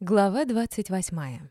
Глава 28.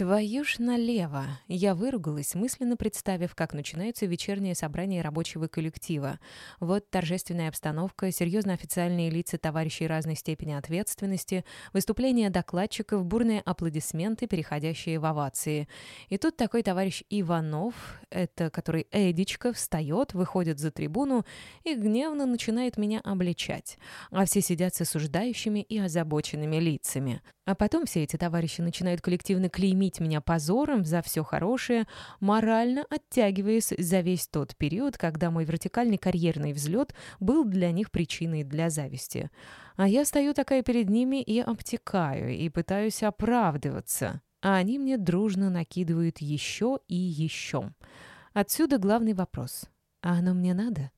Твою ж налево! Я выругалась, мысленно представив, как начинаются вечерние собрания рабочего коллектива. Вот торжественная обстановка, серьезно официальные лица товарищей разной степени ответственности, выступления докладчиков, бурные аплодисменты, переходящие в овации. И тут такой товарищ Иванов, это который Эдичка, встает, выходит за трибуну и гневно начинает меня обличать. А все сидят с осуждающими и озабоченными лицами. А потом все эти товарищи начинают коллективно клеймить меня позором за все хорошее, морально оттягиваясь за весь тот период, когда мой вертикальный карьерный взлет был для них причиной для зависти. А я стою такая перед ними и обтекаю, и пытаюсь оправдываться. А они мне дружно накидывают еще и еще. Отсюда главный вопрос. А оно мне надо?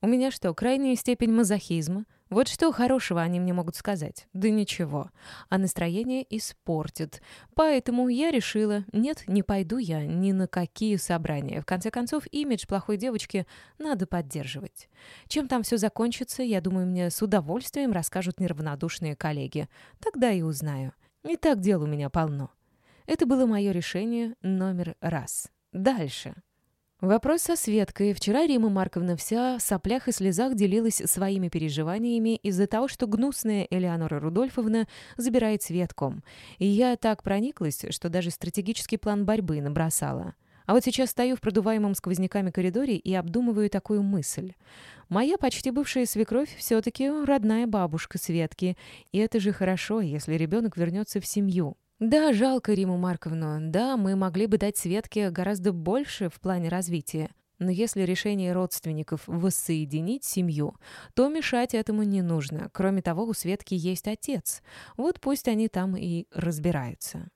У меня что, крайняя степень мазохизма — вот что хорошего они мне могут сказать? Да ничего. А настроение испортит. Поэтому я решила, нет, не пойду я ни на какие собрания. В конце концов, имидж плохой девочки надо поддерживать. Чем там все закончится, я думаю, мне с удовольствием расскажут неравнодушные коллеги. Тогда и узнаю. И так дел у меня полно. Это было мое решение номер раз. Дальше. Вопрос со Светкой. Вчера Рима Марковна вся в соплях и слезах делилась своими переживаниями из-за того, что гнусная Элеонора Рудольфовна забирает Светку. И я так прониклась, что даже стратегический план борьбы набросала. А вот сейчас стою в продуваемом сквозняками коридоре и обдумываю такую мысль. Моя почти бывшая свекровь все-таки родная бабушка Светки, и это же хорошо, если ребенок вернется в семью. Да, жалко Риму Марковну. Да, мы могли бы дать Светке гораздо больше в плане развития. Но если решение родственников воссоединить семью, то мешать этому не нужно. Кроме того, у Светки есть отец. Вот пусть они там и разбираются.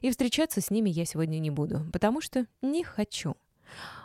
И встречаться с ними я сегодня не буду, потому что не хочу.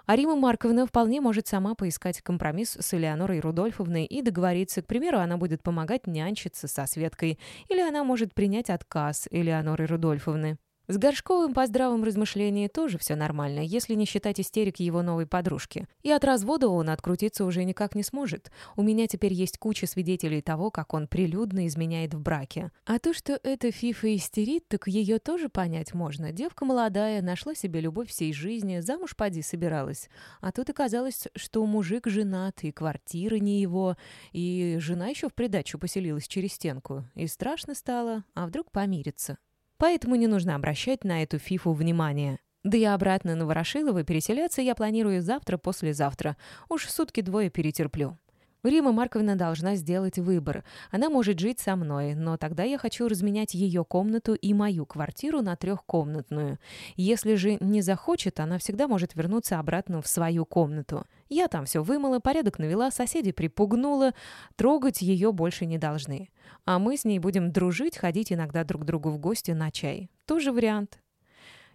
А Рима Марковна вполне может сама поискать компромисс с Элеонорой Рудольфовной и договориться, к примеру, она будет помогать нянчиться со Светкой, или она может принять отказ Элеоноры Рудольфовны. С Горшковым по здравом размышлении тоже все нормально, если не считать истерик его новой подружки. И от развода он открутиться уже никак не сможет. У меня теперь есть куча свидетелей того, как он прилюдно изменяет в браке. А то, что эта фифа истерит, так ее тоже понять можно. Девка молодая, нашла себе любовь всей жизни, замуж поди собиралась. А тут оказалось, что мужик женат, и квартира не его, и жена еще в придачу поселилась через стенку. И страшно стало, а вдруг помирится. Поэтому не нужно обращать на эту фифу внимание. Да и обратно на Ворошилова переселяться я планирую завтра-послезавтра. Уж сутки двое перетерплю. Рима Марковна должна сделать выбор. Она может жить со мной, но тогда я хочу разменять ее комнату и мою квартиру на трехкомнатную. Если же не захочет, она всегда может вернуться обратно в свою комнату. Я там все вымыла, порядок навела, соседей припугнула, трогать ее больше не должны. А мы с ней будем дружить, ходить иногда друг к другу в гости на чай. Тоже вариант.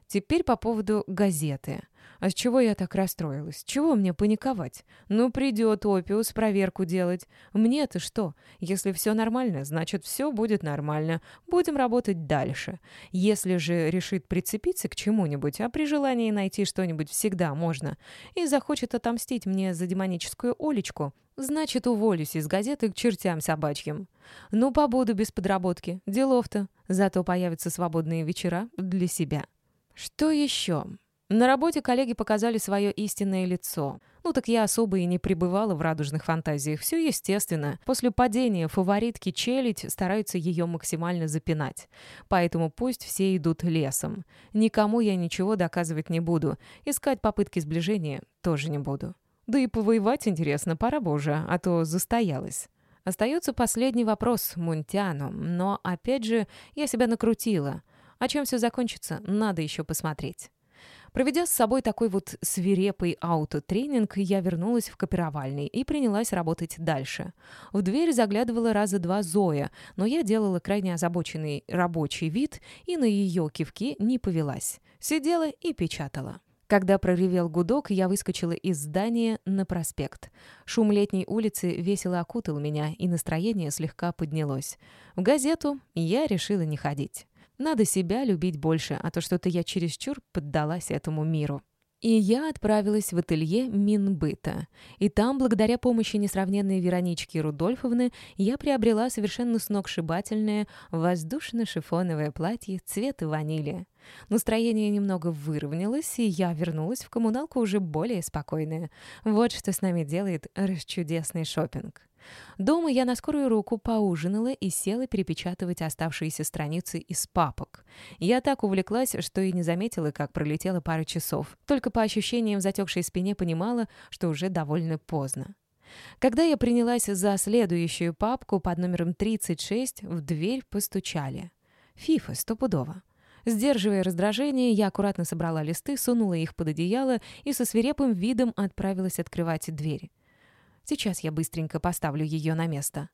Теперь по поводу газеты. А с чего я так расстроилась? Чего мне паниковать? Ну, придет Опиус проверку делать. Мне-то что? Если все нормально, значит, все будет нормально. Будем работать дальше. Если же решит прицепиться к чему-нибудь, а при желании найти что-нибудь всегда можно, и захочет отомстить мне за демоническую Олечку, значит, уволюсь из газеты к чертям собачьим. Ну, побуду без подработки. Делов-то. Зато появятся свободные вечера для себя. Что еще? На работе коллеги показали свое истинное лицо. Ну так я особо и не пребывала в радужных фантазиях. Все естественно. После падения фаворитки челядь стараются ее максимально запинать. Поэтому пусть все идут лесом. Никому я ничего доказывать не буду. Искать попытки сближения тоже не буду. Да и повоевать интересно, пора бы уже, а то застоялась. Остается последний вопрос Мунтяну, но, опять же, я себя накрутила. А чем все закончится, надо еще посмотреть. Проведя с собой такой вот свирепый аутотренинг, я вернулась в копировальный и принялась работать дальше. В дверь заглядывала раза два Зоя, но я делала крайне озабоченный рабочий вид и на ее кивки не повелась. Сидела и печатала. Когда проревел гудок, я выскочила из здания на проспект. Шум летней улицы весело окутал меня, и настроение слегка поднялось. В газету я решила не ходить. Надо себя любить больше, а то что-то я чересчур поддалась этому миру. И я отправилась в ателье Минбыта. И там, благодаря помощи несравненной Веронички Рудольфовны, я приобрела совершенно сногсшибательное воздушно-шифоновое платье цвета ванили. Настроение немного выровнялось, и я вернулась в коммуналку уже более спокойная. Вот что с нами делает расчудесный шопинг. Дома я на скорую руку поужинала и села перепечатывать оставшиеся страницы из папок. Я так увлеклась, что и не заметила, как пролетела пара часов. Только по ощущениям в затекшей спине понимала, что уже довольно поздно. Когда я принялась за следующую папку под номером 36, в дверь постучали. Фифа, стопудово. Сдерживая раздражение, я аккуратно собрала листы, сунула их под одеяло и со свирепым видом отправилась открывать дверь. Сейчас я быстренько поставлю ее на место.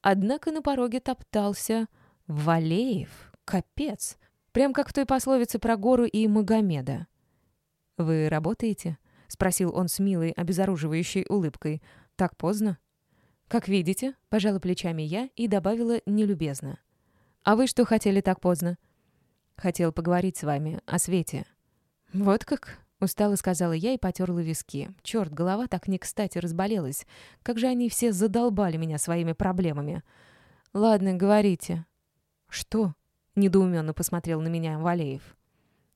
Однако на пороге топтался Валеев. Капец. Прям как в той пословице про гору и Магомеда. «Вы работаете?» — спросил он с милой, обезоруживающей улыбкой. «Так поздно?» «Как видите», — пожала плечами я и добавила нелюбезно. «А вы что хотели так поздно?» «Хотел поговорить с вами о Свете». «Вот как?» Устало сказала я и потерла виски. Черт, голова так не кстати разболелась. Как же они все задолбали меня своими проблемами. Ладно, говорите. Что? Недоуменно посмотрел на меня Валеев.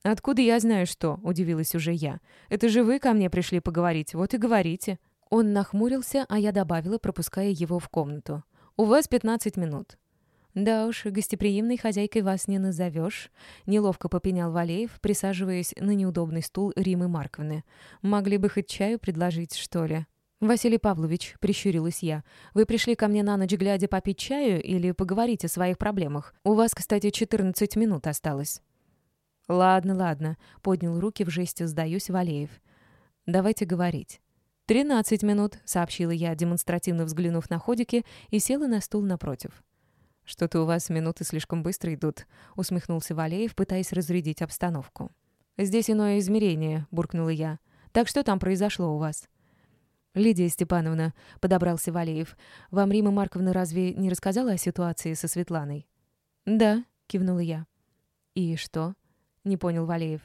«Откуда я знаю что?» — удивилась уже я. «Это же вы ко мне пришли поговорить, вот и говорите». Он нахмурился, а я добавила, пропуская его в комнату. «У вас 15 минут. «Да уж, гостеприимной хозяйкой вас не назовешь», — неловко попенял Валеев, присаживаясь на неудобный стул Римы Марковны. «Могли бы хоть чаю предложить, что ли?» «Василий Павлович», — прищурилась я, — «вы пришли ко мне на ночь глядя попить чаю или поговорить о своих проблемах? У вас, кстати, 14 минут осталось». «Ладно, ладно», — поднял руки в жесте «сдаюсь» Валеев. «Давайте говорить». «Тринадцать минут», — сообщила я, демонстративно взглянув на ходики, и села на стул напротив. «Что-то у вас минуты слишком быстро идут», — усмехнулся Валеев, пытаясь разрядить обстановку. «Здесь иное измерение», — буркнула я. «Так что там произошло у вас?» «Лидия Степановна», — подобрался Валеев, — «вам Рима Марковна разве не рассказала о ситуации со Светланой?» «Да», — кивнула я. «И что?» — не понял Валеев.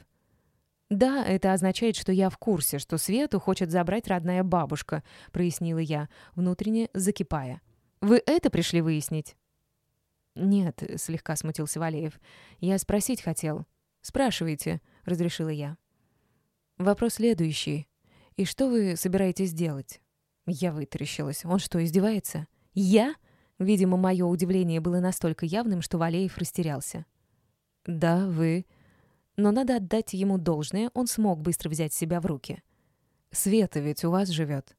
«Да, это означает, что я в курсе, что Свету хочет забрать родная бабушка», — прояснила я, внутренне закипая. «Вы это пришли выяснить?» «Нет», — слегка смутился Валеев. «Я спросить хотел». «Спрашивайте», — разрешила я. «Вопрос следующий. И что вы собираетесь делать?» Я вытаращилась. «Он что, издевается?» «Я?» Видимо, мое удивление было настолько явным, что Валеев растерялся. «Да, вы...» Но надо отдать ему должное, он смог быстро взять себя в руки. «Света ведь у вас живет».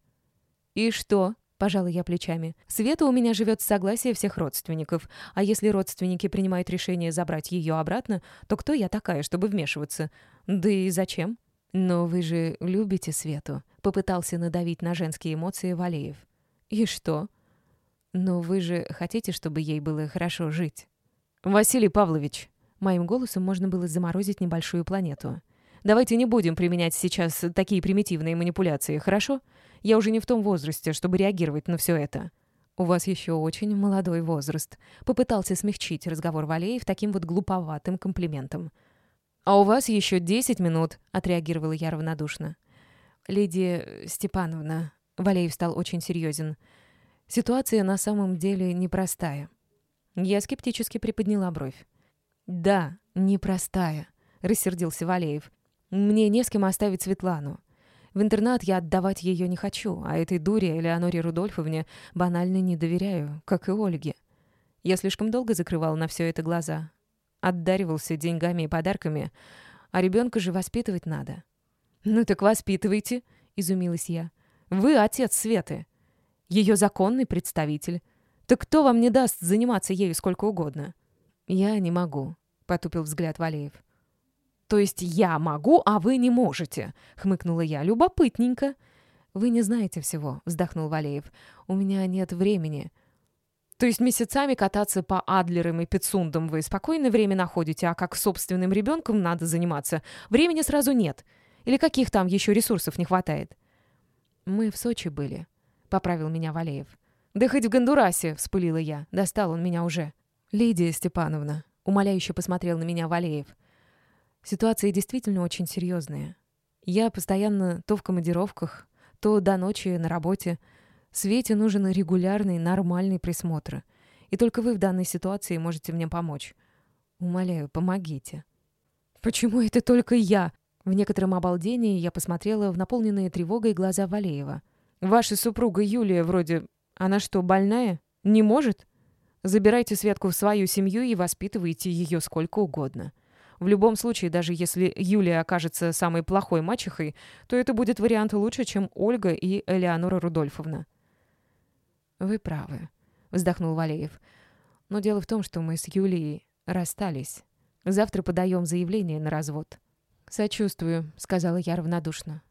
«И что?» Пожала я плечами. Света у меня живет с согласия всех родственников. А если родственники принимают решение забрать ее обратно, то кто я такая, чтобы вмешиваться? Да и зачем? Но вы же любите Свету. Попытался надавить на женские эмоции Валеев. И что? Но вы же хотите, чтобы ей было хорошо жить? Василий Павлович. Моим голосом можно было заморозить небольшую планету. Давайте не будем применять сейчас такие примитивные манипуляции, хорошо? Я уже не в том возрасте, чтобы реагировать на все это». «У вас еще очень молодой возраст», — попытался смягчить разговор Валеев таким вот глуповатым комплиментом. «А у вас еще десять минут», — отреагировала я равнодушно. «Лидия Степановна», — Валеев стал очень серьезен, — «ситуация на самом деле непростая». Я скептически приподняла бровь. «Да, непростая», — рассердился Валеев. «Мне не с кем оставить Светлану. В интернат я отдавать ее не хочу, а этой дуре Элеоноре Рудольфовне банально не доверяю, как и Ольге. Я слишком долго закрывал на все это глаза. Отдаривался деньгами и подарками, а ребенка же воспитывать надо. «Ну так воспитывайте», — изумилась я. «Вы отец Светы, ее законный представитель. Так кто вам не даст заниматься ею сколько угодно?» «Я не могу», — потупил взгляд Валеев. «То есть я могу, а вы не можете?» — хмыкнула я. «Любопытненько». «Вы не знаете всего», — вздохнул Валеев. «У меня нет времени». «То есть месяцами кататься по Адлерам и Пицундам вы спокойное время находите, а как собственным ребенком надо заниматься? Времени сразу нет. Или каких там еще ресурсов не хватает?» «Мы в Сочи были», — поправил меня Валеев. «Да хоть в Гондурасе», — вспылила я. Достал он меня уже. «Лидия Степановна», — умоляюще посмотрел на меня Валеев. Ситуация действительно очень серьезная. Я постоянно то в командировках, то до ночи на работе. Свете нужен регулярный, нормальный присмотр. И только вы в данной ситуации можете мне помочь. Умоляю, помогите». «Почему это только я?» В некотором обалдении я посмотрела в наполненные тревогой глаза Валеева. «Ваша супруга Юлия вроде... Она что, больная? Не может? Забирайте Светку в свою семью и воспитывайте ее сколько угодно. В любом случае, даже если Юлия окажется самой плохой мачехой, то это будет вариант лучше, чем Ольга и Элеонора Рудольфовна». «Вы правы», — вздохнул Валеев. «Но дело в том, что мы с Юлией расстались. Завтра подаем заявление на развод». «Сочувствую», — сказала я равнодушно.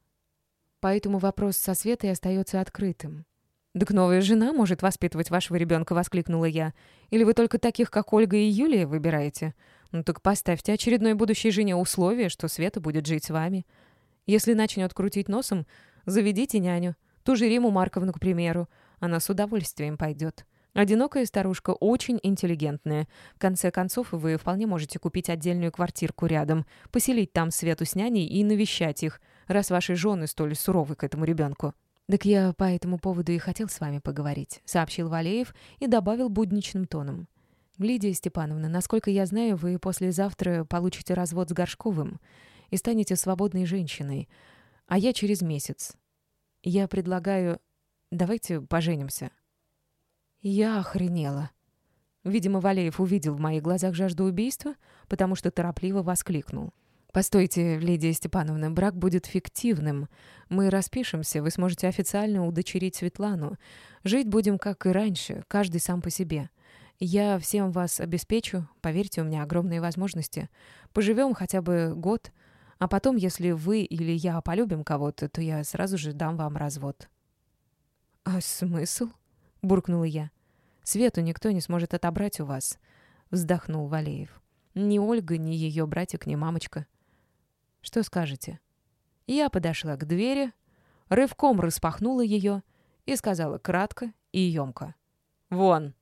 «Поэтому вопрос со Светой остается открытым». «Так новая жена может воспитывать вашего ребенка», — воскликнула я. «Или вы только таких, как Ольга и Юлия, выбираете? Ну так поставьте очередной будущей жене условие, что Света будет жить с вами. Если начнет крутить носом, заведите няню. Ту же Риму Марковну, к примеру. Она с удовольствием пойдет. Одинокая старушка очень интеллигентная. В конце концов, вы вполне можете купить отдельную квартирку рядом, поселить там Свету с няней и навещать их, раз ваши жены столь суровы к этому ребенку. «Так я по этому поводу и хотел с вами поговорить», — сообщил Валеев и добавил будничным тоном. «Лидия Степановна, насколько я знаю, вы послезавтра получите развод с Горшковым и станете свободной женщиной, а я через месяц. Я предлагаю... Давайте поженимся». Я охренела. Видимо, Валеев увидел в моих глазах жажду убийства, потому что торопливо воскликнул. «Постойте, Лидия Степановна, брак будет фиктивным. Мы распишемся, вы сможете официально удочерить Светлану. Жить будем, как и раньше, каждый сам по себе. Я всем вас обеспечу, поверьте, у меня огромные возможности. Поживем хотя бы год, а потом, если вы или я полюбим кого-то, то я сразу же дам вам развод». «А смысл?» — буркнула я. «Свету никто не сможет отобрать у вас», — вздохнул Валеев. «Ни Ольга, ни ее братик, ни мамочка». «Что скажете?» Я подошла к двери, рывком распахнула ее и сказала кратко и емко. «Вон!»